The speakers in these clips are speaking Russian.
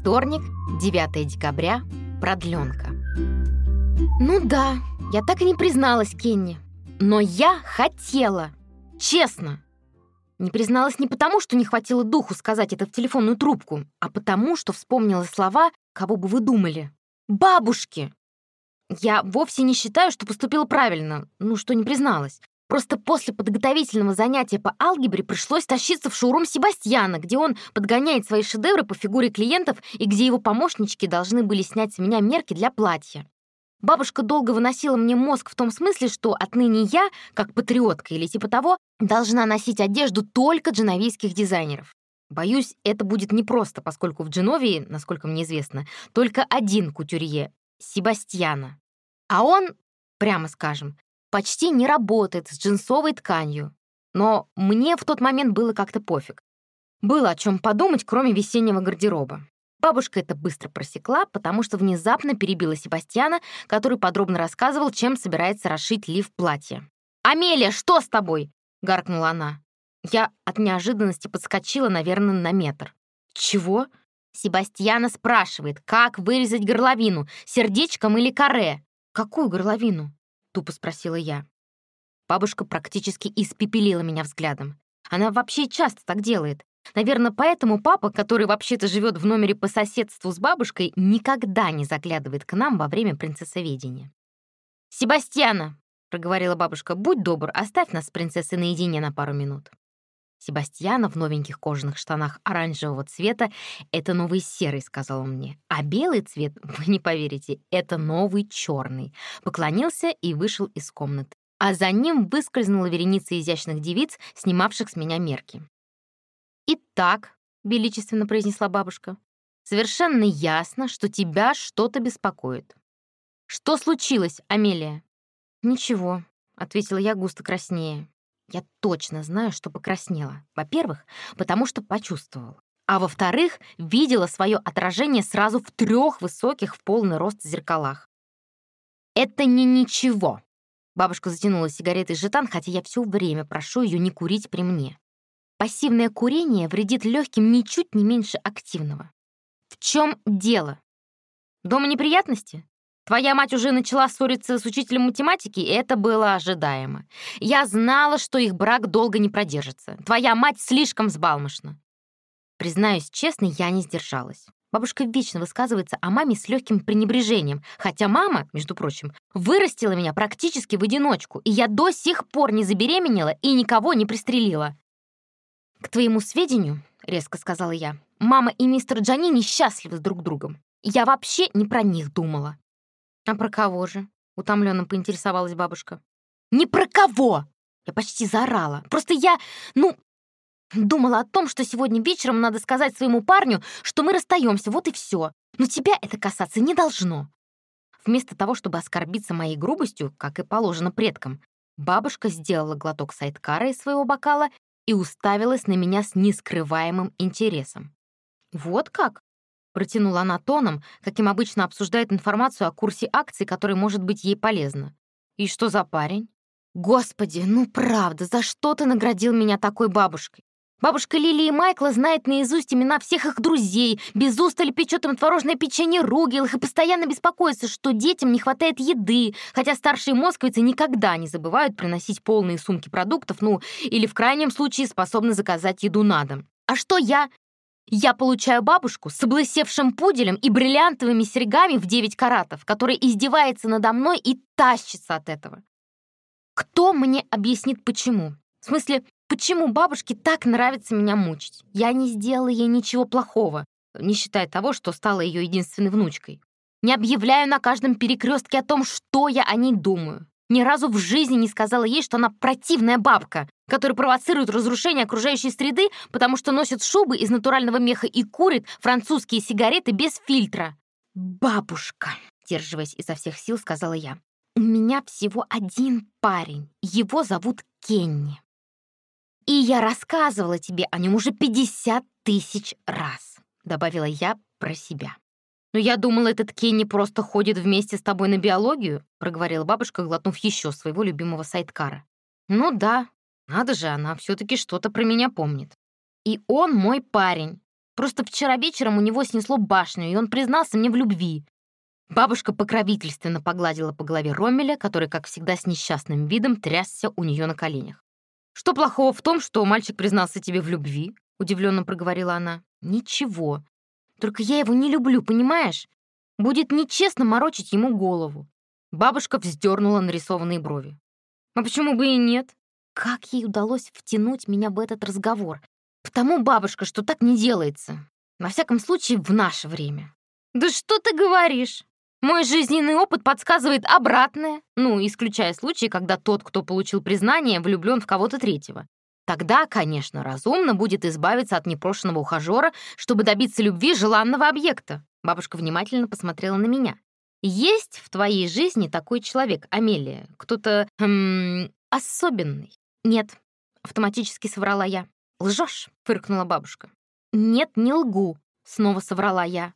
Вторник, 9 декабря, продленка. Ну да, я так и не призналась Кенни. Но я хотела. Честно. Не призналась не потому, что не хватило духу сказать это в телефонную трубку, а потому, что вспомнила слова, кого бы вы думали. Бабушки! Я вовсе не считаю, что поступила правильно, ну, что не призналась. Просто после подготовительного занятия по алгебре пришлось тащиться в шоурум Себастьяна, где он подгоняет свои шедевры по фигуре клиентов и где его помощнички должны были снять с меня мерки для платья. Бабушка долго выносила мне мозг в том смысле, что отныне я, как патриотка или типа того, должна носить одежду только дженовийских дизайнеров. Боюсь, это будет непросто, поскольку в Дженовии, насколько мне известно, только один кутюрье — Себастьяна. А он, прямо скажем, почти не работает с джинсовой тканью. Но мне в тот момент было как-то пофиг. Было о чем подумать, кроме весеннего гардероба. Бабушка это быстро просекла, потому что внезапно перебила Себастьяна, который подробно рассказывал, чем собирается расшить Лив платье. «Амелия, что с тобой?» — гаркнула она. Я от неожиданности подскочила, наверное, на метр. «Чего?» Себастьяна спрашивает, как вырезать горловину, сердечком или каре. «Какую горловину?» — тупо спросила я. Бабушка практически испепелила меня взглядом. Она вообще часто так делает. Наверное, поэтому папа, который вообще-то живет в номере по соседству с бабушкой, никогда не заглядывает к нам во время принцессоведения. «Себастьяна!» — проговорила бабушка. «Будь добр, оставь нас с принцессой наедине на пару минут». Себастьяна в новеньких кожаных штанах оранжевого цвета — это новый серый, сказал он мне. А белый цвет, вы не поверите, это новый черный. Поклонился и вышел из комнаты. А за ним выскользнула вереница изящных девиц, снимавших с меня мерки. «Итак», — величественно произнесла бабушка, «совершенно ясно, что тебя что-то беспокоит. Что случилось, Амелия?» «Ничего», — ответила я густо краснее. Я точно знаю, что покраснела. Во-первых, потому что почувствовала. А во-вторых, видела свое отражение сразу в трех высоких в полный рост зеркалах. «Это не ничего», Бабушка затянула сигаретой жетан, хотя я все время прошу ее не курить при мне. Пассивное курение вредит легким ничуть не меньше активного. В чем дело? Дома неприятности? Твоя мать уже начала ссориться с учителем математики, и это было ожидаемо. Я знала, что их брак долго не продержится. Твоя мать слишком взбалмошна. Признаюсь честно, я не сдержалась. Бабушка вечно высказывается о маме с легким пренебрежением, хотя мама, между прочим, вырастила меня практически в одиночку, и я до сих пор не забеременела и никого не пристрелила. «К твоему сведению», — резко сказала я, «мама и мистер Джани несчастливы с друг другом. Я вообще не про них думала. «А про кого же?» — утомленно поинтересовалась бабушка. «Не про кого!» Я почти заорала. «Просто я, ну, думала о том, что сегодня вечером надо сказать своему парню, что мы расстаемся, вот и все. Но тебя это касаться не должно». Вместо того, чтобы оскорбиться моей грубостью, как и положено предкам, бабушка сделала глоток сайдкара из своего бокала и уставилась на меня с нескрываемым интересом. «Вот как?» Протянула она тоном, каким обычно обсуждает информацию о курсе акций, который может быть ей полезна. «И что за парень?» «Господи, ну правда, за что ты наградил меня такой бабушкой? Бабушка Лили и Майкла знает наизусть имена всех их друзей, без устали печет им творожное печенье ругелых и постоянно беспокоится, что детям не хватает еды, хотя старшие московицы никогда не забывают приносить полные сумки продуктов, ну, или в крайнем случае способны заказать еду на дом. А что я? Я получаю бабушку с облысевшим пуделем и бриллиантовыми серьгами в 9 каратов, которая издевается надо мной и тащится от этого. Кто мне объяснит, почему? В смысле, почему бабушке так нравится меня мучить? Я не сделала ей ничего плохого, не считая того, что стала ее единственной внучкой. Не объявляю на каждом перекрестке о том, что я о ней думаю. Ни разу в жизни не сказала ей, что она противная бабка, которая провоцирует разрушение окружающей среды, потому что носит шубы из натурального меха и курит французские сигареты без фильтра. «Бабушка», — держиваясь изо всех сил, сказала я, «у меня всего один парень. Его зовут Кенни. И я рассказывала тебе о нем уже 50 тысяч раз», — добавила я про себя. «Но я думала, этот Кенни просто ходит вместе с тобой на биологию», проговорила бабушка, глотнув еще своего любимого сайткара. «Ну да, надо же, она все таки что-то про меня помнит. И он мой парень. Просто вчера вечером у него снесло башню, и он признался мне в любви. Бабушка покровительственно погладила по голове Ромеля, который, как всегда, с несчастным видом трясся у нее на коленях. «Что плохого в том, что мальчик признался тебе в любви?» — удивленно проговорила она. «Ничего. Только я его не люблю, понимаешь? Будет нечестно морочить ему голову». Бабушка вздернула нарисованные брови. «А почему бы и нет? Как ей удалось втянуть меня в этот разговор? Потому, бабушка, что так не делается. Во всяком случае, в наше время». «Да что ты говоришь?» Мой жизненный опыт подсказывает обратное, ну, исключая случаи, когда тот, кто получил признание, влюблен в кого-то третьего. Тогда, конечно, разумно будет избавиться от непрошенного ухажера, чтобы добиться любви желанного объекта. Бабушка внимательно посмотрела на меня. Есть в твоей жизни такой человек, Амелия? Кто-то эм, особенный? Нет, автоматически соврала я. Лжешь, фыркнула бабушка. Нет, не лгу, снова соврала я.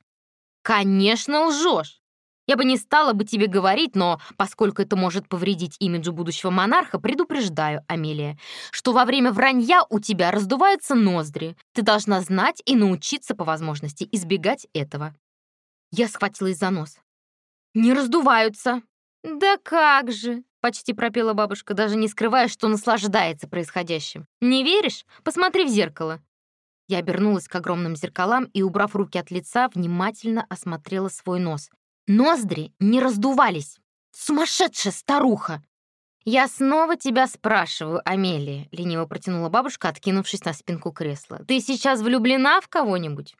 Конечно, лжешь. Я бы не стала бы тебе говорить, но поскольку это может повредить имиджу будущего монарха, предупреждаю, Амелия, что во время вранья у тебя раздуваются ноздри. Ты должна знать и научиться по возможности избегать этого. Я схватилась за нос. Не раздуваются. Да как же, почти пропела бабушка, даже не скрывая, что наслаждается происходящим. Не веришь? Посмотри в зеркало. Я обернулась к огромным зеркалам и, убрав руки от лица, внимательно осмотрела свой нос. Ноздри не раздувались. Сумасшедшая старуха! «Я снова тебя спрашиваю, Амелия», — лениво протянула бабушка, откинувшись на спинку кресла. «Ты сейчас влюблена в кого-нибудь?»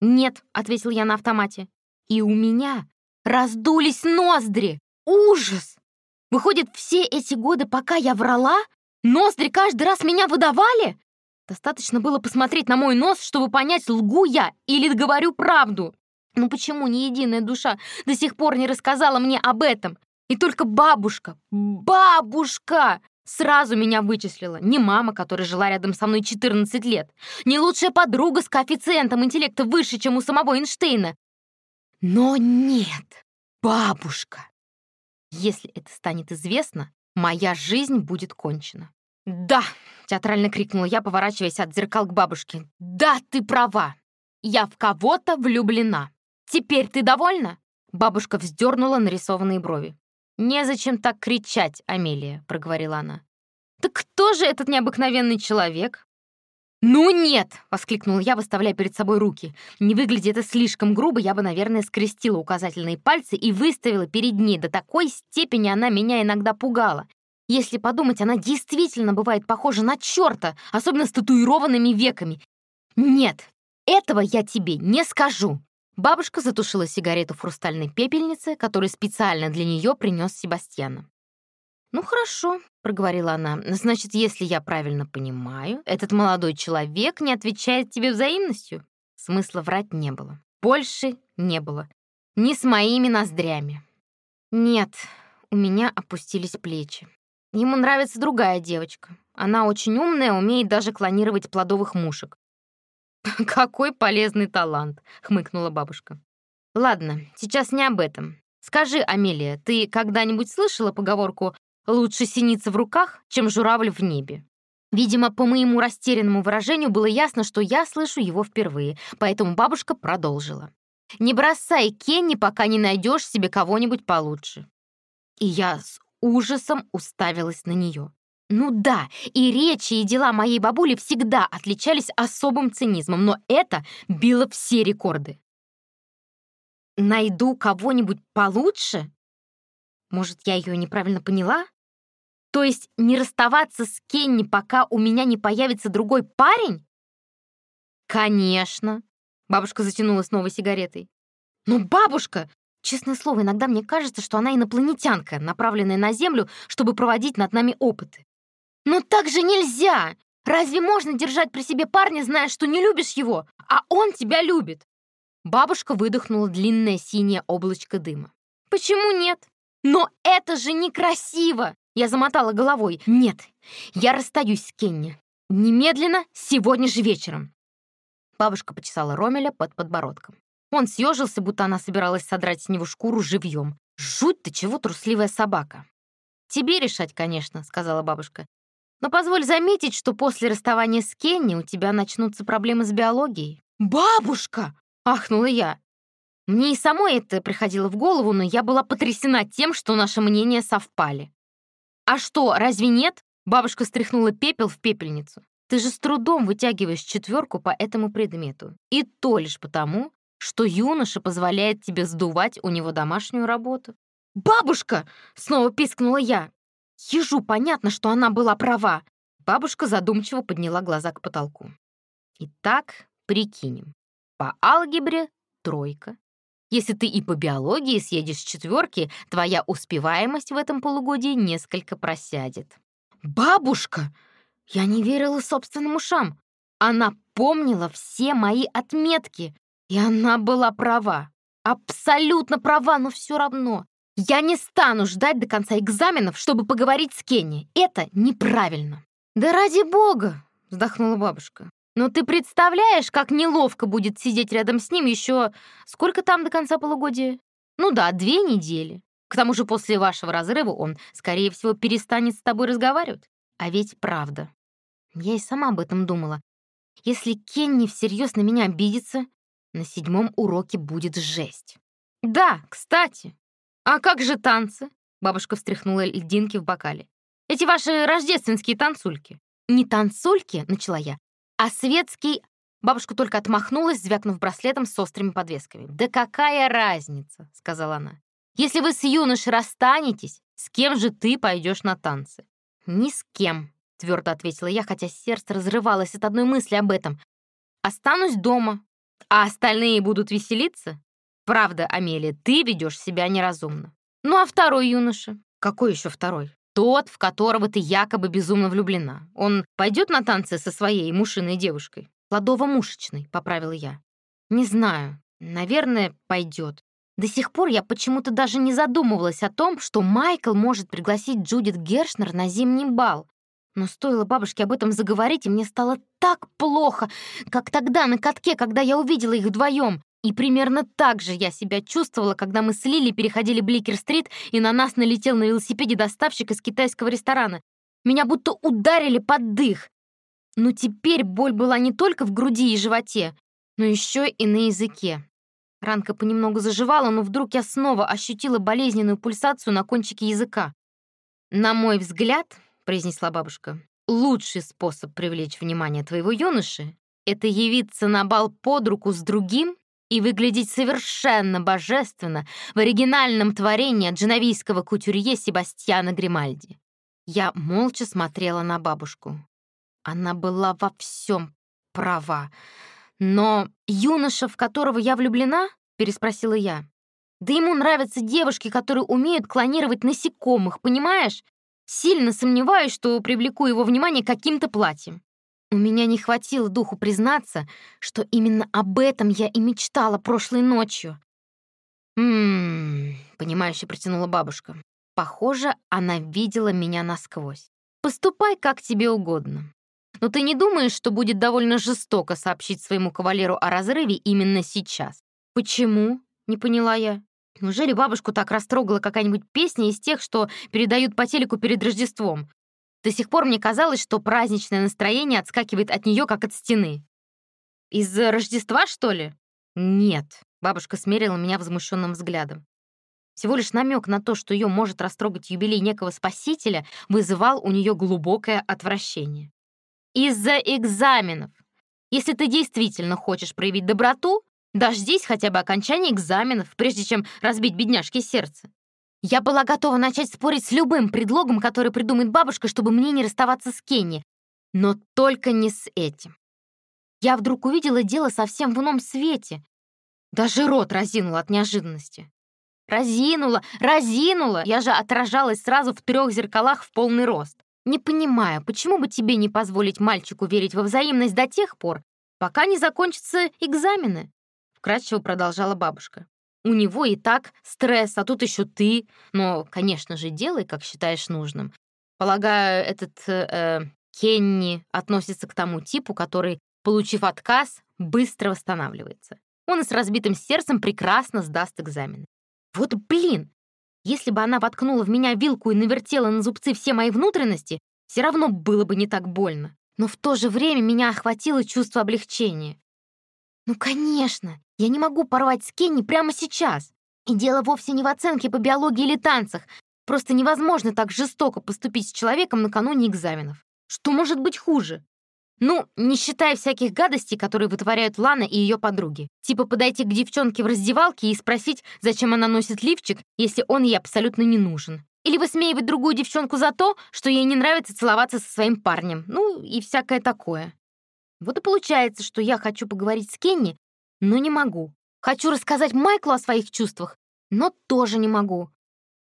«Нет», — ответил я на автомате. «И у меня раздулись ноздри! Ужас! Выходит, все эти годы, пока я врала, ноздри каждый раз меня выдавали? Достаточно было посмотреть на мой нос, чтобы понять, лгу я или говорю правду. Ну почему ни единая душа до сих пор не рассказала мне об этом? И только бабушка, бабушка сразу меня вычислила. Не мама, которая жила рядом со мной 14 лет, не лучшая подруга с коэффициентом интеллекта выше, чем у самого Эйнштейна. Но нет, бабушка. Если это станет известно, моя жизнь будет кончена. «Да!» — театрально крикнула я, поворачиваясь от зеркал к бабушке. «Да, ты права! Я в кого-то влюблена!» «Теперь ты довольна?» Бабушка вздернула нарисованные брови. «Незачем так кричать, Амелия», — проговорила она. «Так кто же этот необыкновенный человек?» «Ну нет!» — воскликнул я, выставляя перед собой руки. Не выглядя это слишком грубо, я бы, наверное, скрестила указательные пальцы и выставила перед ней. До такой степени она меня иногда пугала. Если подумать, она действительно бывает похожа на черта, особенно с татуированными веками. «Нет, этого я тебе не скажу!» Бабушка затушила сигарету в хрустальной пепельнице, которую специально для нее принес Себастьяна. «Ну хорошо», — проговорила она. «Значит, если я правильно понимаю, этот молодой человек не отвечает тебе взаимностью?» Смысла врать не было. Больше не было. Ни с моими ноздрями. Нет, у меня опустились плечи. Ему нравится другая девочка. Она очень умная, умеет даже клонировать плодовых мушек. «Какой полезный талант!» — хмыкнула бабушка. «Ладно, сейчас не об этом. Скажи, Амелия, ты когда-нибудь слышала поговорку «лучше синица в руках, чем журавль в небе»?» Видимо, по моему растерянному выражению было ясно, что я слышу его впервые, поэтому бабушка продолжила. «Не бросай Кенни, пока не найдешь себе кого-нибудь получше». И я с ужасом уставилась на нее. Ну да, и речи, и дела моей бабули всегда отличались особым цинизмом, но это било все рекорды. Найду кого-нибудь получше? Может, я ее неправильно поняла? То есть не расставаться с Кенни, пока у меня не появится другой парень? Конечно. Бабушка затянулась новой сигаретой. Но бабушка, честное слово, иногда мне кажется, что она инопланетянка, направленная на Землю, чтобы проводить над нами опыты. «Ну так же нельзя! Разве можно держать при себе парня, зная, что не любишь его, а он тебя любит?» Бабушка выдохнула длинное синее облачко дыма. «Почему нет? Но это же некрасиво!» Я замотала головой. «Нет, я расстаюсь с Кенни. Немедленно, сегодня же вечером!» Бабушка почесала Ромеля под подбородком. Он съежился, будто она собиралась содрать с него шкуру живьем. «Жуть ты чего, трусливая собака!» «Тебе решать, конечно», — сказала бабушка. Но позволь заметить, что после расставания с Кенни у тебя начнутся проблемы с биологией. «Бабушка!» — ахнула я. Мне и самой это приходило в голову, но я была потрясена тем, что наши мнения совпали. «А что, разве нет?» — бабушка стряхнула пепел в пепельницу. «Ты же с трудом вытягиваешь четверку по этому предмету. И то лишь потому, что юноша позволяет тебе сдувать у него домашнюю работу». «Бабушка!» — снова пискнула я. Ежу понятно, что она была права. Бабушка задумчиво подняла глаза к потолку. Итак, прикинем. По алгебре — тройка, если ты и по биологии съедешь с четверки, твоя успеваемость в этом полугодии несколько просядет. Бабушка! Я не верила собственным ушам. Она помнила все мои отметки, и она была права. Абсолютно права, но все равно. Я не стану ждать до конца экзаменов, чтобы поговорить с Кенни. Это неправильно. Да ради бога, вздохнула бабушка. Но ты представляешь, как неловко будет сидеть рядом с ним еще... Сколько там до конца полугодия? Ну да, две недели. К тому же после вашего разрыва он, скорее всего, перестанет с тобой разговаривать. А ведь правда. Я и сама об этом думала. Если Кенни всерьез на меня обидится, на седьмом уроке будет жесть. Да, кстати. А как же танцы? Бабушка встряхнула льдинки в бокале. Эти ваши рождественские танцульки. Не танцульки, начала я, а светский... Бабушка только отмахнулась, звякнув браслетом с острыми подвесками. «Да какая разница?» — сказала она. «Если вы с юношей расстанетесь, с кем же ты пойдешь на танцы?» «Ни с кем», — твердо ответила я, хотя сердце разрывалось от одной мысли об этом. «Останусь дома, а остальные будут веселиться?» «Правда, Амелия, ты ведешь себя неразумно». «Ну а второй юноша?» «Какой еще второй?» Тот, в которого ты якобы безумно влюблена. Он пойдет на танцы со своей мушиной девушкой? Плодово-мушечной, поправила я. Не знаю. Наверное, пойдет. До сих пор я почему-то даже не задумывалась о том, что Майкл может пригласить Джудит Гершнер на зимний бал. Но стоило бабушке об этом заговорить, и мне стало так плохо, как тогда на катке, когда я увидела их вдвоем. И примерно так же я себя чувствовала, когда мы с Лили переходили Бликер-стрит, и на нас налетел на велосипеде доставщик из китайского ресторана. Меня будто ударили под дых. Но теперь боль была не только в груди и животе, но еще и на языке. Ранка понемногу заживала, но вдруг я снова ощутила болезненную пульсацию на кончике языка. «На мой взгляд», — произнесла бабушка, «лучший способ привлечь внимание твоего юноши — это явиться на бал под руку с другим и выглядеть совершенно божественно в оригинальном творении дженовийского кутюрье Себастьяна Гримальди. Я молча смотрела на бабушку. Она была во всем права. Но юноша, в которого я влюблена, переспросила я. Да ему нравятся девушки, которые умеют клонировать насекомых, понимаешь? Сильно сомневаюсь, что привлеку его внимание каким-то платьем. У меня не хватило духу признаться, что именно об этом я и мечтала прошлой ночью. «М-м-м», понимающе протянула бабушка. Похоже, она видела меня насквозь. «Поступай, как тебе угодно. Но ты не думаешь, что будет довольно жестоко сообщить своему кавалеру о разрыве именно сейчас?» «Почему?» — не поняла я. Неужели бабушку так растрогала какая-нибудь песня из тех, что передают по телеку перед Рождеством? До сих пор мне казалось, что праздничное настроение отскакивает от нее, как от стены. «Из-за Рождества, что ли?» «Нет», — бабушка смерила меня возмущенным взглядом. Всего лишь намек на то, что ее может растрогать юбилей некого спасителя, вызывал у нее глубокое отвращение. «Из-за экзаменов. Если ты действительно хочешь проявить доброту, дождись хотя бы окончания экзаменов, прежде чем разбить бедняжке сердце. Я была готова начать спорить с любым предлогом, который придумает бабушка, чтобы мне не расставаться с Кенни. Но только не с этим. Я вдруг увидела дело совсем в ином свете. Даже рот разинула от неожиданности. Разинула, разинула! Я же отражалась сразу в трех зеркалах в полный рост. Не понимаю, почему бы тебе не позволить мальчику верить во взаимность до тех пор, пока не закончатся экзамены?» Вкратчиво продолжала бабушка. У него и так стресс, а тут еще ты. Но, конечно же, делай, как считаешь нужным. Полагаю, этот э, Кенни относится к тому типу, который, получив отказ, быстро восстанавливается. Он и с разбитым сердцем прекрасно сдаст экзамен. Вот блин! Если бы она воткнула в меня вилку и навертела на зубцы все мои внутренности, все равно было бы не так больно. Но в то же время меня охватило чувство облегчения. Ну, конечно, я не могу порвать с Кенни прямо сейчас. И дело вовсе не в оценке по биологии или танцах. Просто невозможно так жестоко поступить с человеком накануне экзаменов. Что может быть хуже? Ну, не считая всяких гадостей, которые вытворяют Лана и ее подруги. Типа подойти к девчонке в раздевалке и спросить, зачем она носит лифчик, если он ей абсолютно не нужен. Или высмеивать другую девчонку за то, что ей не нравится целоваться со своим парнем. Ну, и всякое такое. Вот и получается, что я хочу поговорить с Кенни, но не могу. Хочу рассказать Майклу о своих чувствах, но тоже не могу.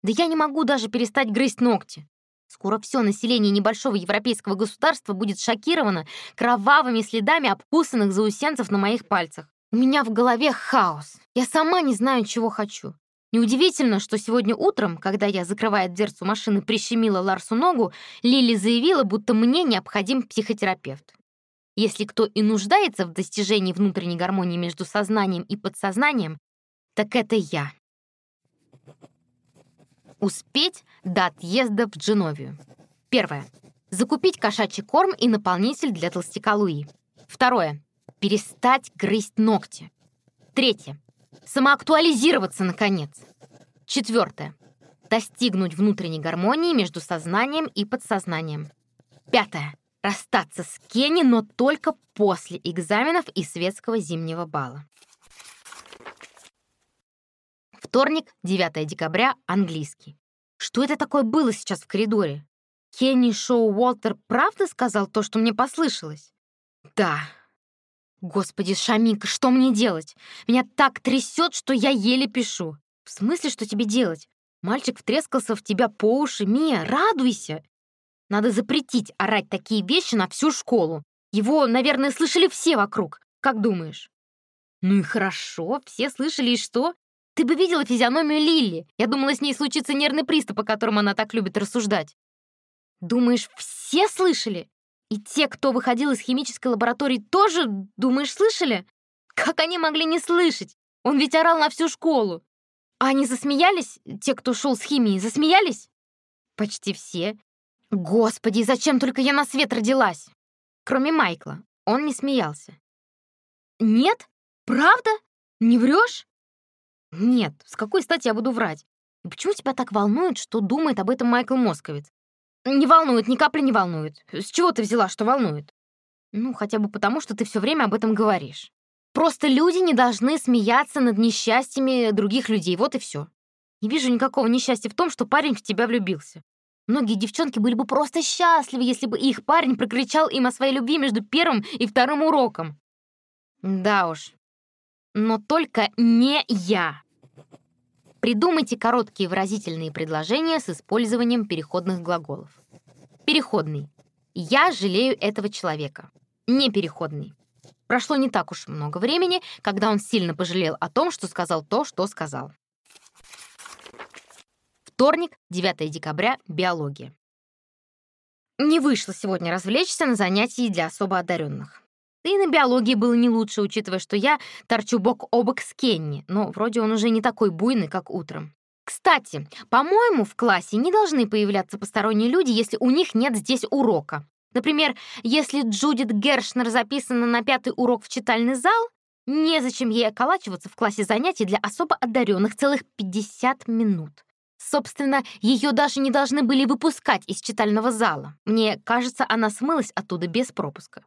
Да я не могу даже перестать грызть ногти. Скоро все население небольшого европейского государства будет шокировано кровавыми следами обкусанных заусенцев на моих пальцах. У меня в голове хаос. Я сама не знаю, чего хочу. Неудивительно, что сегодня утром, когда я, закрывая дверцу машины, прищемила Ларсу ногу, Лили заявила, будто мне необходим психотерапевт. Если кто и нуждается в достижении внутренней гармонии между сознанием и подсознанием, так это я. Успеть до отъезда в Дженовию. Первое. Закупить кошачий корм и наполнитель для толстяка Луи. Второе. Перестать грызть ногти. Третье. Самоактуализироваться, наконец. Четвертое. Достигнуть внутренней гармонии между сознанием и подсознанием. Пятое. Расстаться с Кенни, но только после экзаменов и светского зимнего бала. Вторник, 9 декабря, английский. Что это такое было сейчас в коридоре? Кенни Шоу Уолтер правда сказал то, что мне послышалось? Да. Господи, Шамика, что мне делать? Меня так трясет, что я еле пишу. В смысле, что тебе делать? Мальчик втрескался в тебя по уши. Мия, радуйся. Надо запретить орать такие вещи на всю школу. Его, наверное, слышали все вокруг. Как думаешь? Ну и хорошо, все слышали, и что? Ты бы видела физиономию Лилли. Я думала, с ней случится нервный приступ, о котором она так любит рассуждать. Думаешь, все слышали? И те, кто выходил из химической лаборатории, тоже, думаешь, слышали? Как они могли не слышать? Он ведь орал на всю школу. А они засмеялись? Те, кто шел с химией, засмеялись? Почти все. Господи, зачем только я на свет родилась? Кроме Майкла. Он не смеялся. Нет? Правда? Не врешь? Нет, с какой стати я буду врать? И почему тебя так волнует, что думает об этом Майкл Московец? Не волнует, ни капли не волнует. С чего ты взяла, что волнует? Ну, хотя бы потому, что ты все время об этом говоришь. Просто люди не должны смеяться над несчастьями других людей, вот и все. Не вижу никакого несчастья в том, что парень в тебя влюбился. Многие девчонки были бы просто счастливы, если бы их парень прокричал им о своей любви между первым и вторым уроком. Да уж, но только не я. Придумайте короткие выразительные предложения с использованием переходных глаголов. Переходный. Я жалею этого человека. Непереходный. Прошло не так уж много времени, когда он сильно пожалел о том, что сказал то, что сказал. Вторник, 9 декабря, биология. Не вышло сегодня развлечься на занятии для особо одаренных. Да и на биологии было не лучше, учитывая, что я торчу бок о бок с Кенни, но вроде он уже не такой буйный, как утром. Кстати, по-моему, в классе не должны появляться посторонние люди, если у них нет здесь урока. Например, если Джудит Гершнер записана на пятый урок в читальный зал, незачем ей околачиваться в классе занятий для особо одаренных целых 50 минут. Собственно, ее даже не должны были выпускать из читального зала. Мне кажется, она смылась оттуда без пропуска.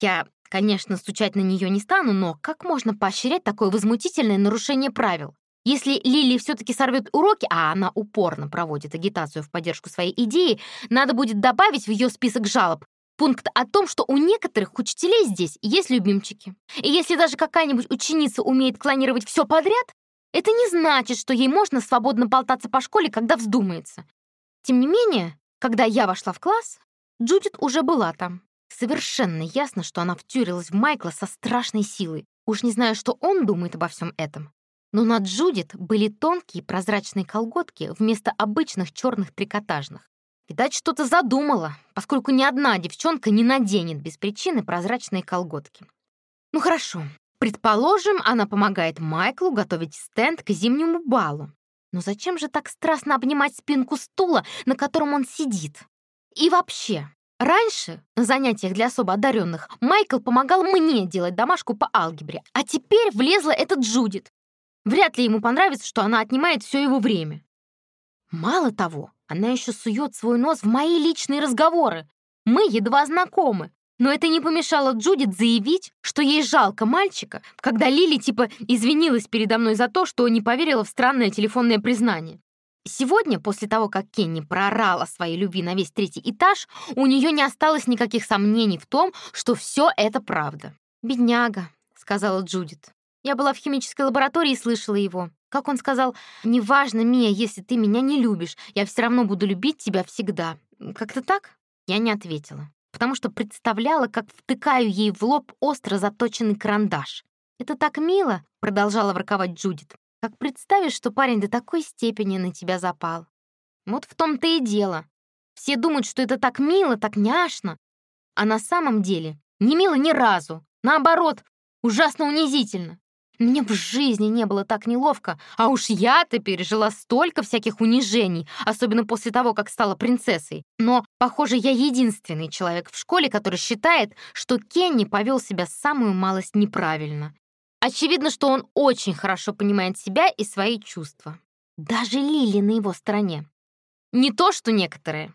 Я, конечно, стучать на нее не стану, но как можно поощрять такое возмутительное нарушение правил? Если Лили все-таки сорвет уроки, а она упорно проводит агитацию в поддержку своей идеи, надо будет добавить в ее список жалоб пункт о том, что у некоторых учителей здесь есть любимчики. И если даже какая-нибудь ученица умеет клонировать все подряд, это не значит, что ей можно свободно болтаться по школе, когда вздумается. Тем не менее, когда я вошла в класс, Джудит уже была там. Совершенно ясно, что она втюрилась в Майкла со страшной силой. Уж не знаю, что он думает обо всем этом. Но на Джудит были тонкие прозрачные колготки вместо обычных черных трикотажных. Видать, что-то задумала, поскольку ни одна девчонка не наденет без причины прозрачные колготки. Ну хорошо, предположим, она помогает Майклу готовить стенд к зимнему балу. Но зачем же так страстно обнимать спинку стула, на котором он сидит? И вообще, Раньше, на занятиях для особо одаренных, Майкл помогал мне делать домашку по алгебре, а теперь влезла эта Джудит. Вряд ли ему понравится, что она отнимает все его время. Мало того, она еще сует свой нос в мои личные разговоры. Мы едва знакомы. Но это не помешало Джудит заявить, что ей жалко мальчика, когда Лили типа извинилась передо мной за то, что не поверила в странное телефонное признание. Сегодня, после того, как Кенни проорала своей любви на весь третий этаж, у нее не осталось никаких сомнений в том, что все это правда. «Бедняга», — сказала Джудит. Я была в химической лаборатории и слышала его. Как он сказал, «Неважно, Мия, если ты меня не любишь, я все равно буду любить тебя всегда». Как-то так? Я не ответила, потому что представляла, как втыкаю ей в лоб остро заточенный карандаш. «Это так мило», — продолжала ворковать Джудит. Как представишь, что парень до такой степени на тебя запал. Вот в том-то и дело. Все думают, что это так мило, так няшно. А на самом деле не мило ни разу. Наоборот, ужасно унизительно. Мне в жизни не было так неловко, а уж я-то пережила столько всяких унижений, особенно после того, как стала принцессой. Но, похоже, я единственный человек в школе, который считает, что Кенни повел себя самую малость неправильно. Очевидно, что он очень хорошо понимает себя и свои чувства. Даже Лили на его стороне. Не то, что некоторые.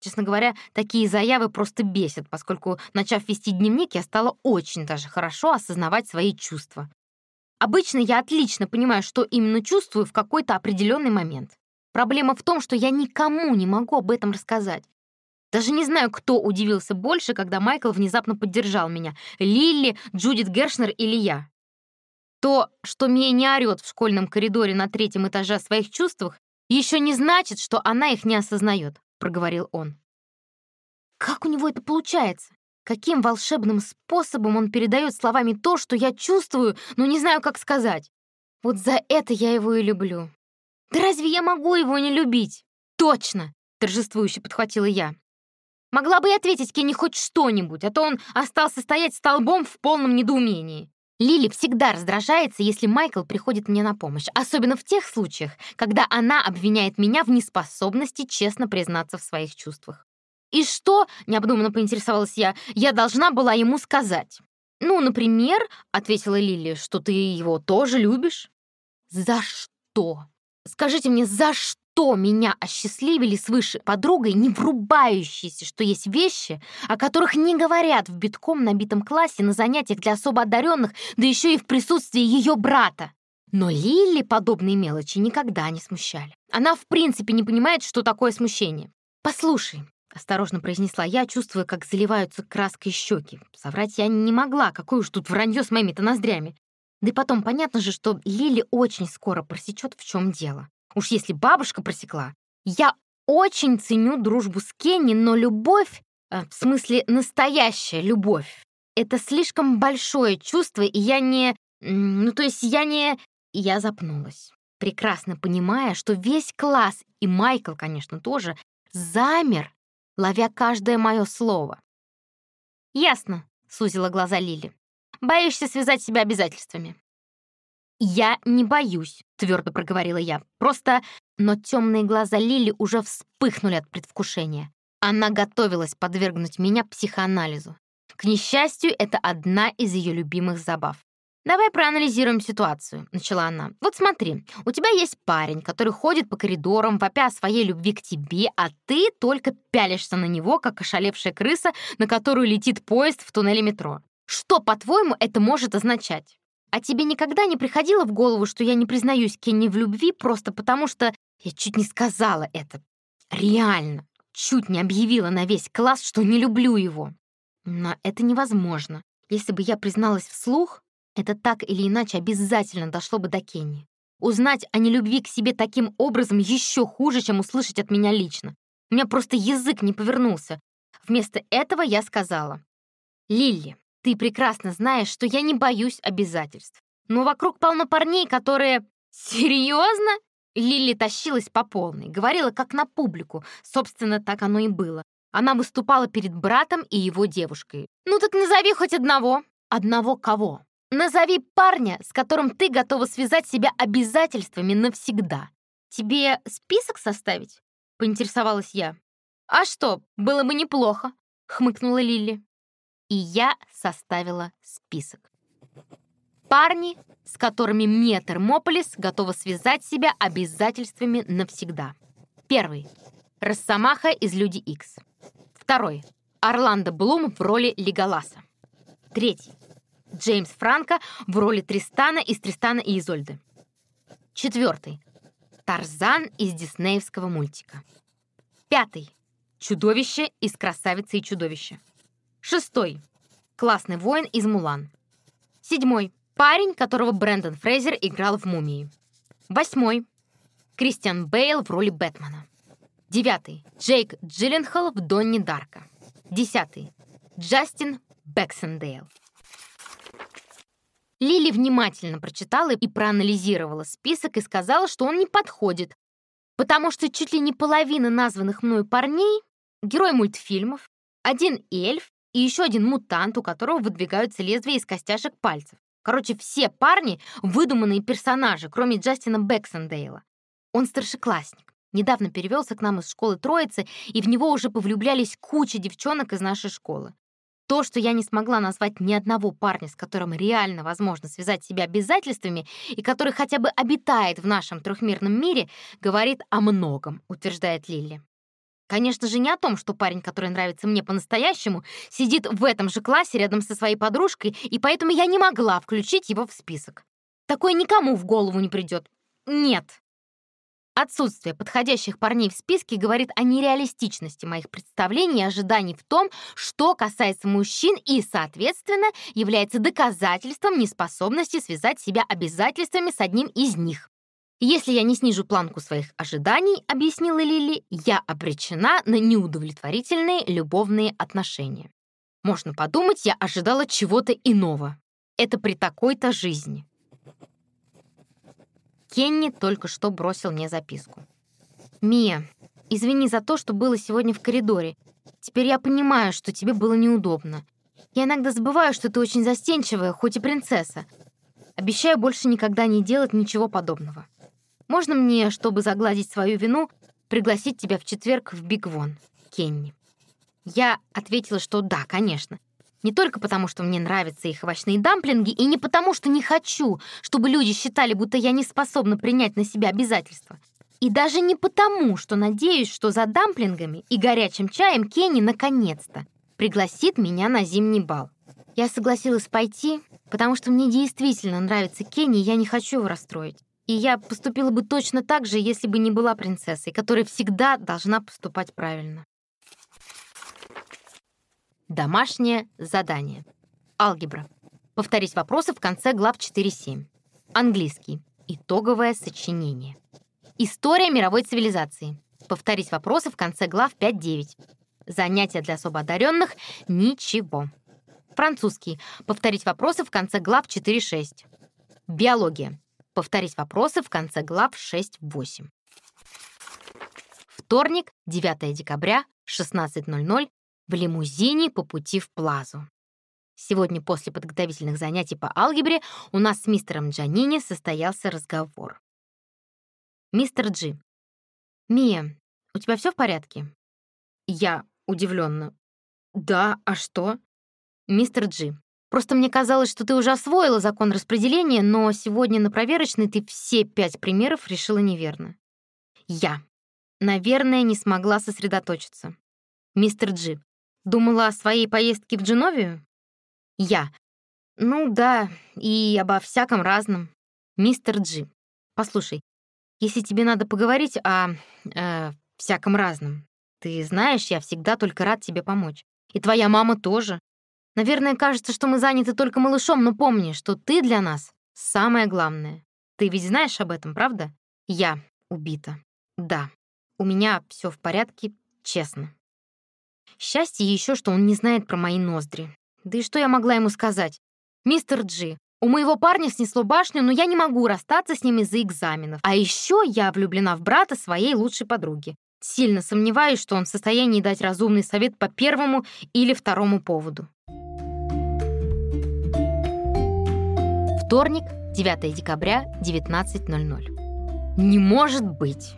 Честно говоря, такие заявы просто бесят, поскольку, начав вести дневник, я стала очень даже хорошо осознавать свои чувства. Обычно я отлично понимаю, что именно чувствую в какой-то определенный момент. Проблема в том, что я никому не могу об этом рассказать. Даже не знаю, кто удивился больше, когда Майкл внезапно поддержал меня. Лилли, Джудит Гершнер или я. То, что Мия не орёт в школьном коридоре на третьем этаже о своих чувствах, еще не значит, что она их не осознает, проговорил он. Как у него это получается? Каким волшебным способом он передает словами то, что я чувствую, но не знаю, как сказать? Вот за это я его и люблю. Да разве я могу его не любить? Точно, торжествующе подхватила я. Могла бы и ответить Кенни хоть что-нибудь, а то он остался стоять столбом в полном недоумении. Лили всегда раздражается, если Майкл приходит мне на помощь, особенно в тех случаях, когда она обвиняет меня в неспособности честно признаться в своих чувствах. «И что?» — необдуманно поинтересовалась я. «Я должна была ему сказать». «Ну, например», — ответила Лили, — «что ты его тоже любишь». «За что? Скажите мне, за что?» меня осчастливили свыше подругой, не врубающейся, что есть вещи, о которых не говорят в битком набитом классе на занятиях для особо одаренных, да еще и в присутствии ее брата. Но Лили подобные мелочи никогда не смущали. Она в принципе не понимает, что такое смущение. «Послушай», — осторожно произнесла я, чувствуя, как заливаются краской щеки. Соврать я не могла, какое уж тут вранье с моими-то ноздрями. Да и потом, понятно же, что Лили очень скоро просечет, в чем дело. Уж если бабушка просекла. Я очень ценю дружбу с Кенни, но любовь, э, в смысле настоящая любовь, это слишком большое чувство, и я не... Ну, то есть я не... Я запнулась, прекрасно понимая, что весь класс, и Майкл, конечно, тоже, замер, ловя каждое мое слово. «Ясно», — сузила глаза Лили. «Боишься связать себя обязательствами?» «Я не боюсь», — твердо проговорила я. «Просто...» Но темные глаза Лили уже вспыхнули от предвкушения. Она готовилась подвергнуть меня психоанализу. К несчастью, это одна из ее любимых забав. «Давай проанализируем ситуацию», — начала она. «Вот смотри, у тебя есть парень, который ходит по коридорам, вопя о своей любви к тебе, а ты только пялишься на него, как ошалевшая крыса, на которую летит поезд в туннеле метро. Что, по-твоему, это может означать?» А тебе никогда не приходило в голову, что я не признаюсь Кенни в любви просто потому, что я чуть не сказала это? Реально, чуть не объявила на весь класс, что не люблю его. Но это невозможно. Если бы я призналась вслух, это так или иначе обязательно дошло бы до Кенни. Узнать о нелюбви к себе таким образом еще хуже, чем услышать от меня лично. У меня просто язык не повернулся. Вместо этого я сказала. «Лилли, ты прекрасно знаешь, что я не боюсь обязательств. Но вокруг полно парней, которые... Серьезно? Лили тащилась по полной, говорила как на публику. Собственно, так оно и было. Она выступала перед братом и его девушкой. «Ну так назови хоть одного». «Одного кого?» «Назови парня, с которым ты готова связать себя обязательствами навсегда. Тебе список составить?» — поинтересовалась я. «А что, было бы неплохо», — хмыкнула Лили. И я составила список. Парни, с которыми Метермополис готова связать себя обязательствами навсегда. Первый. Росомаха из Люди Икс. Второй. Орландо Блум в роли Леголаса. Третий. Джеймс Франко в роли Тристана из Тристана и Изольды. Четвертый. Тарзан из диснеевского мультика. Пятый. Чудовище из «Красавицы и чудовища». Шестой. Классный воин из «Мулан». Седьмой. Парень, которого Брэндон Фрейзер играл в «Мумии». Восьмой. Кристиан Бейл в роли Бэтмена. Девятый. Джейк Джилленхол в «Донни Дарко». Десятый. Джастин Бэксендейл. Лили внимательно прочитала и проанализировала список и сказала, что он не подходит, потому что чуть ли не половина названных мною парней — герой мультфильмов, один эльф и еще один мутант, у которого выдвигаются лезвия из костяшек пальцев. Короче, все парни — выдуманные персонажи, кроме Джастина Бэксендейла. Он старшеклассник. Недавно перевелся к нам из школы Троицы, и в него уже повлюблялись куча девчонок из нашей школы. То, что я не смогла назвать ни одного парня, с которым реально возможно связать себя обязательствами и который хотя бы обитает в нашем трехмерном мире, говорит о многом, утверждает Лилли. Конечно же, не о том, что парень, который нравится мне по-настоящему, сидит в этом же классе рядом со своей подружкой, и поэтому я не могла включить его в список. Такое никому в голову не придет. Нет, Отсутствие подходящих парней в списке говорит о нереалистичности моих представлений и ожиданий в том, что касается мужчин и, соответственно, является доказательством неспособности связать себя обязательствами с одним из них. Если я не снижу планку своих ожиданий, объяснила Лили, я обречена на неудовлетворительные любовные отношения. Можно подумать, я ожидала чего-то иного. Это при такой-то жизни. Кенни только что бросил мне записку. «Мия, извини за то, что было сегодня в коридоре. Теперь я понимаю, что тебе было неудобно. Я иногда забываю, что ты очень застенчивая, хоть и принцесса. Обещаю больше никогда не делать ничего подобного. Можно мне, чтобы загладить свою вину, пригласить тебя в четверг в Биг Вон, Кенни?» Я ответила, что да, конечно. Не только потому, что мне нравятся их овощные дамплинги, и не потому, что не хочу, чтобы люди считали, будто я не способна принять на себя обязательства. И даже не потому, что надеюсь, что за дамплингами и горячим чаем Кенни наконец-то пригласит меня на зимний бал. Я согласилась пойти, потому что мне действительно нравится Кенни, и я не хочу его расстроить. И я поступила бы точно так же, если бы не была принцессой, которая всегда должна поступать правильно. Домашнее задание. Алгебра. Повторить вопросы в конце глав 4-7. Английский. Итоговое сочинение. История мировой цивилизации. Повторить вопросы в конце глав 5-9. Занятия для особо одаренных. Ничего. Французский. Повторить вопросы в конце глав 4-6. Биология. Повторить вопросы в конце глав 6-8. Вторник, 9 декабря, 16.00, в лимузине по пути в Плазу. Сегодня после подготовительных занятий по алгебре у нас с мистером Джанини состоялся разговор. Мистер Джи. «Мия, у тебя все в порядке?» Я удивленно. «Да, а что?» «Мистер Джи, просто мне казалось, что ты уже освоила закон распределения, но сегодня на проверочной ты все пять примеров решила неверно». Я. Наверное, не смогла сосредоточиться. Мистер Джи, Думала о своей поездке в Дженовию? Я. Ну да, и обо всяком разном. Мистер Джи. Послушай, если тебе надо поговорить о э, всяком разном, ты знаешь, я всегда только рад тебе помочь. И твоя мама тоже. Наверное, кажется, что мы заняты только малышом, но помни, что ты для нас самое главное. Ты ведь знаешь об этом, правда? Я убита. Да, у меня все в порядке, честно. Счастье еще, что он не знает про мои ноздри. Да и что я могла ему сказать? «Мистер Джи, у моего парня снесло башню, но я не могу расстаться с ним из-за экзаменов. А еще я влюблена в брата своей лучшей подруги. Сильно сомневаюсь, что он в состоянии дать разумный совет по первому или второму поводу». Вторник, 9 декабря, 19.00. Не может быть!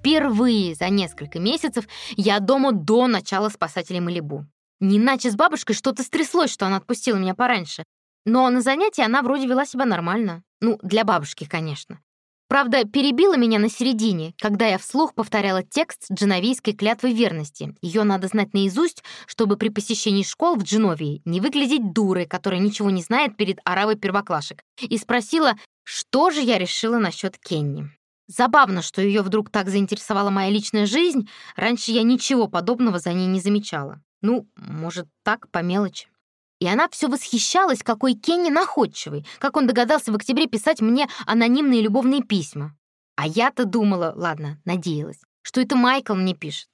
Впервые за несколько месяцев я дома до начала спасателей Малибу. Не иначе с бабушкой что-то стряслось, что она отпустила меня пораньше. Но на занятии она вроде вела себя нормально. Ну, для бабушки, конечно. Правда, перебила меня на середине, когда я вслух повторяла текст дженовийской клятвы верности. Ее надо знать наизусть, чтобы при посещении школ в Дженовии не выглядеть дурой, которая ничего не знает перед оравой первоклашек. И спросила, что же я решила насчет Кенни. Забавно, что ее вдруг так заинтересовала моя личная жизнь. Раньше я ничего подобного за ней не замечала. Ну, может, так, по мелочи. И она все восхищалась, какой Кенни находчивый, как он догадался в октябре писать мне анонимные любовные письма. А я-то думала, ладно, надеялась, что это Майкл мне пишет.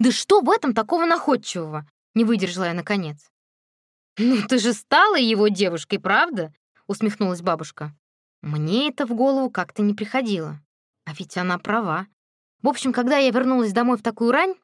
«Да что в этом такого находчивого?» — не выдержала я наконец. «Ну, ты же стала его девушкой, правда?» — усмехнулась бабушка. Мне это в голову как-то не приходило. А ведь она права. В общем, когда я вернулась домой в такую рань,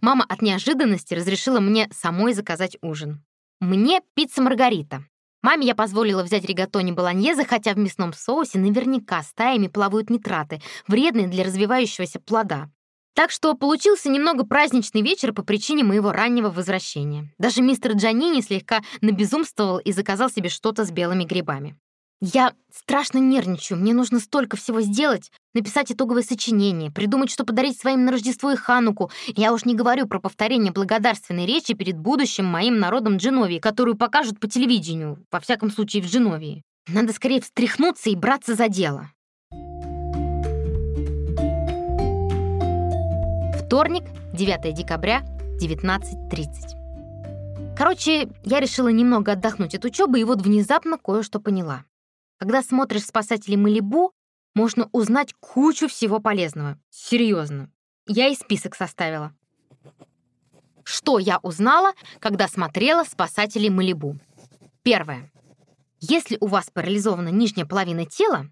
мама от неожиданности разрешила мне самой заказать ужин. Мне пицца Маргарита. Маме я позволила взять ригатони болоньезе, хотя в мясном соусе наверняка стаями плавают нитраты, вредные для развивающегося плода. Так что получился немного праздничный вечер по причине моего раннего возвращения. Даже мистер Джанини слегка набезумствовал и заказал себе что-то с белыми грибами. Я страшно нервничаю, мне нужно столько всего сделать. Написать итоговое сочинение, придумать, что подарить своим на Рождество и Хануку. Я уж не говорю про повторение благодарственной речи перед будущим моим народом Дженовии, которую покажут по телевидению, во всяком случае в Дженовии. Надо скорее встряхнуться и браться за дело. Вторник, 9 декабря, 19.30. Короче, я решила немного отдохнуть от учебы, и вот внезапно кое-что поняла. Когда смотришь «Спасатели Малибу», можно узнать кучу всего полезного. Серьезно. Я и список составила. Что я узнала, когда смотрела «Спасатели Малибу»? Первое. Если у вас парализована нижняя половина тела,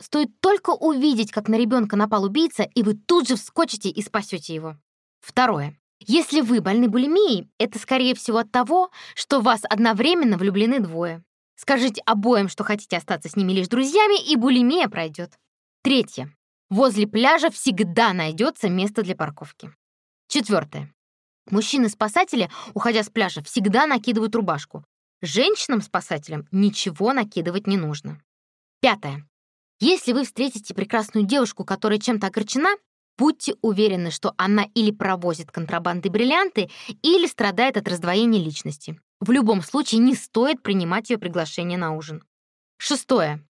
стоит только увидеть, как на ребенка напал убийца, и вы тут же вскочите и спасете его. Второе. Если вы больны булимией, это, скорее всего, от того, что в вас одновременно влюблены двое. Скажите обоим, что хотите остаться с ними лишь друзьями, и булимия пройдет. Третье. Возле пляжа всегда найдется место для парковки. Четвертое. Мужчины-спасатели, уходя с пляжа, всегда накидывают рубашку. Женщинам-спасателям ничего накидывать не нужно. Пятое. Если вы встретите прекрасную девушку, которая чем-то огорчена, будьте уверены, что она или провозит контрабанды бриллианты, или страдает от раздвоения личности. В любом случае не стоит принимать ее приглашение на ужин. Шестое.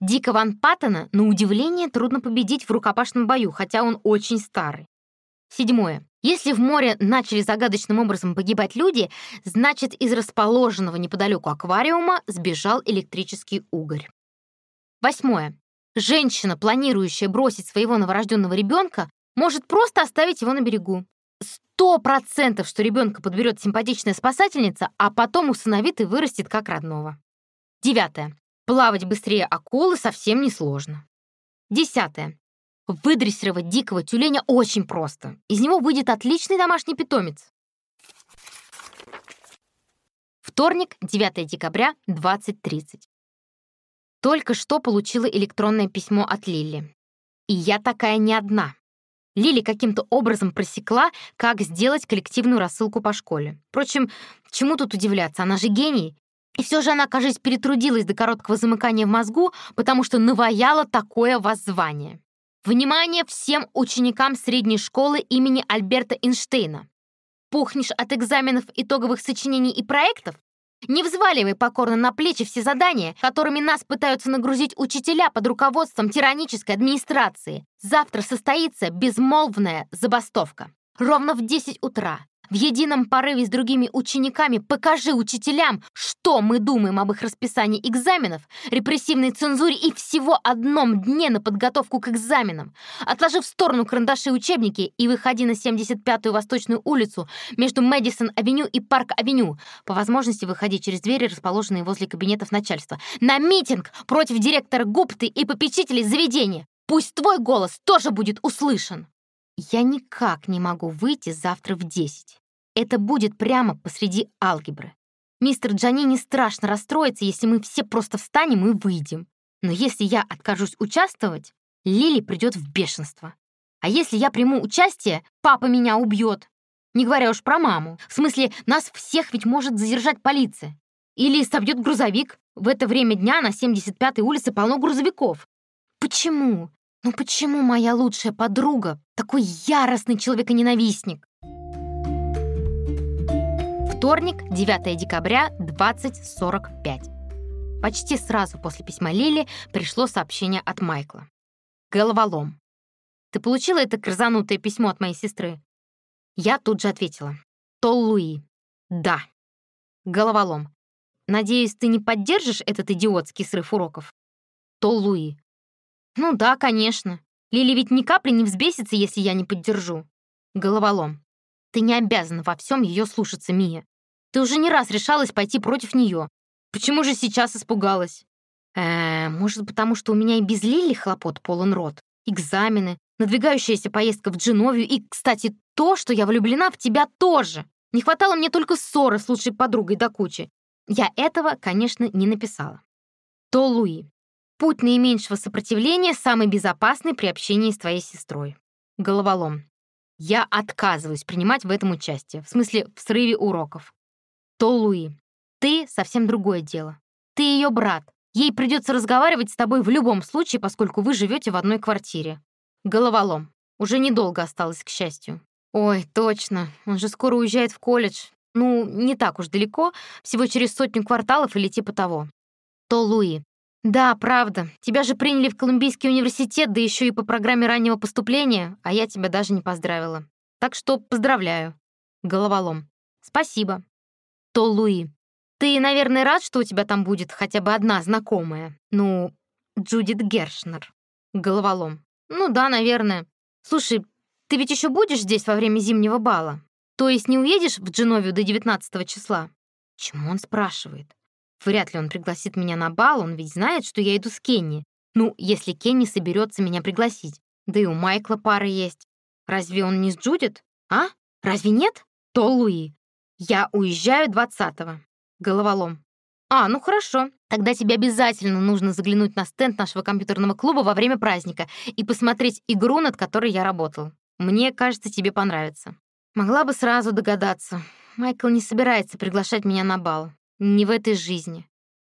Дика Ван Паттена, на удивление, трудно победить в рукопашном бою, хотя он очень старый. Седьмое. Если в море начали загадочным образом погибать люди, значит, из расположенного неподалеку аквариума сбежал электрический угорь. Восьмое. Женщина, планирующая бросить своего новорожденного ребенка, может просто оставить его на берегу. Сто процентов, что ребенка подберет симпатичная спасательница, а потом усыновит и вырастет как родного. Девятое. Плавать быстрее акулы совсем не сложно. Десятое. Выдрессировать дикого тюленя очень просто. Из него выйдет отличный домашний питомец. Вторник, 9 декабря, 20.30. Только что получила электронное письмо от Лили. И я такая не одна. Лили каким-то образом просекла, как сделать коллективную рассылку по школе. Впрочем, чему тут удивляться, она же гений. И все же она, кажется, перетрудилась до короткого замыкания в мозгу, потому что наваяла такое воззвание. Внимание всем ученикам средней школы имени Альберта Эйнштейна. Пухнешь от экзаменов итоговых сочинений и проектов? Не взваливай покорно на плечи все задания, которыми нас пытаются нагрузить учителя под руководством тиранической администрации. Завтра состоится безмолвная забастовка. Ровно в 10 утра в едином порыве с другими учениками покажи учителям, что мы думаем об их расписании экзаменов, репрессивной цензуре и всего одном дне на подготовку к экзаменам. Отложи в сторону карандаши и учебники и выходи на 75-ю Восточную улицу между Мэдисон-авеню и Парк-авеню. По возможности выходи через двери, расположенные возле кабинетов начальства. На митинг против директора Гупты и попечителей заведения. Пусть твой голос тоже будет услышан. Я никак не могу выйти завтра в 10. Это будет прямо посреди алгебры. Мистер Джанини страшно расстроится, если мы все просто встанем и выйдем. Но если я откажусь участвовать, Лили придет в бешенство. А если я приму участие, папа меня убьет. Не говоря уж про маму. В смысле, нас всех ведь может задержать полиция. Или собьет грузовик. В это время дня на 75-й улице полно грузовиков. Почему? Ну почему моя лучшая подруга такой яростный человеконенавистник? Вторник, 9 декабря, 20.45. Почти сразу после письма Лили пришло сообщение от Майкла. Головолом. Ты получила это крзанутое письмо от моей сестры? Я тут же ответила. Тол Луи. Да. Головолом. Надеюсь, ты не поддержишь этот идиотский срыв уроков? Тол Луи. Ну да, конечно. Лили ведь ни капли не взбесится, если я не поддержу. Головолом. Ты не обязана во всем ее слушаться, Мия. Ты уже не раз решалась пойти против нее. Почему же сейчас испугалась? Э, может, потому что у меня и без Лили хлопот полон рот. Экзамены, надвигающаяся поездка в Дженовию и, кстати, то, что я влюблена в тебя тоже. Не хватало мне только ссоры с лучшей подругой до кучи. Я этого, конечно, не написала. То Луи. Путь наименьшего сопротивления самый безопасный при общении с твоей сестрой. Головолом. Я отказываюсь принимать в этом участие, в смысле в срыве уроков. То Луи. Ты совсем другое дело. Ты ее брат. Ей придется разговаривать с тобой в любом случае, поскольку вы живете в одной квартире. Головолом. Уже недолго осталось, к счастью. Ой, точно. Он же скоро уезжает в колледж. Ну, не так уж далеко, всего через сотню кварталов или типа того. То Луи. Да, правда. Тебя же приняли в Колумбийский университет, да еще и по программе раннего поступления, а я тебя даже не поздравила. Так что поздравляю. Головолом. Спасибо. То Луи. Ты, наверное, рад, что у тебя там будет хотя бы одна знакомая. Ну, Джудит Гершнер. Головолом. «Ну да, наверное. Слушай, ты ведь еще будешь здесь во время зимнего бала? То есть не уедешь в Дженовию до 19 числа?» Чему он спрашивает? Вряд ли он пригласит меня на бал, он ведь знает, что я иду с Кенни. Ну, если Кенни соберется меня пригласить. Да и у Майкла пара есть. Разве он не с Джудит? А? Разве нет? То Луи. Я уезжаю 20-го. Головолом. А, ну хорошо. Тогда тебе обязательно нужно заглянуть на стенд нашего компьютерного клуба во время праздника и посмотреть игру, над которой я работал. Мне кажется, тебе понравится. Могла бы сразу догадаться. Майкл не собирается приглашать меня на бал. Не в этой жизни.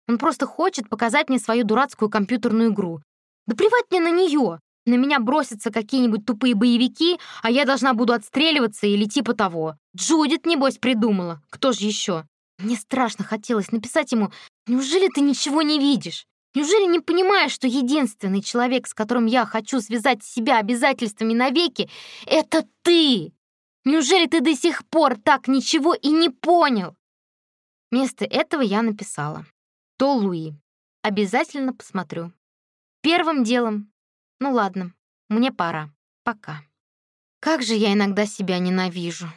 Он просто хочет показать мне свою дурацкую компьютерную игру. Да плевать мне на нее. На меня бросятся какие-нибудь тупые боевики, а я должна буду отстреливаться или типа того. Джудит, небось, придумала. Кто же еще? Мне страшно хотелось написать ему «Неужели ты ничего не видишь? Неужели не понимаешь, что единственный человек, с которым я хочу связать себя обязательствами навеки, это ты? Неужели ты до сих пор так ничего и не понял?» Вместо этого я написала «То Луи. Обязательно посмотрю. Первым делом. Ну ладно, мне пора. Пока». Как же я иногда себя ненавижу.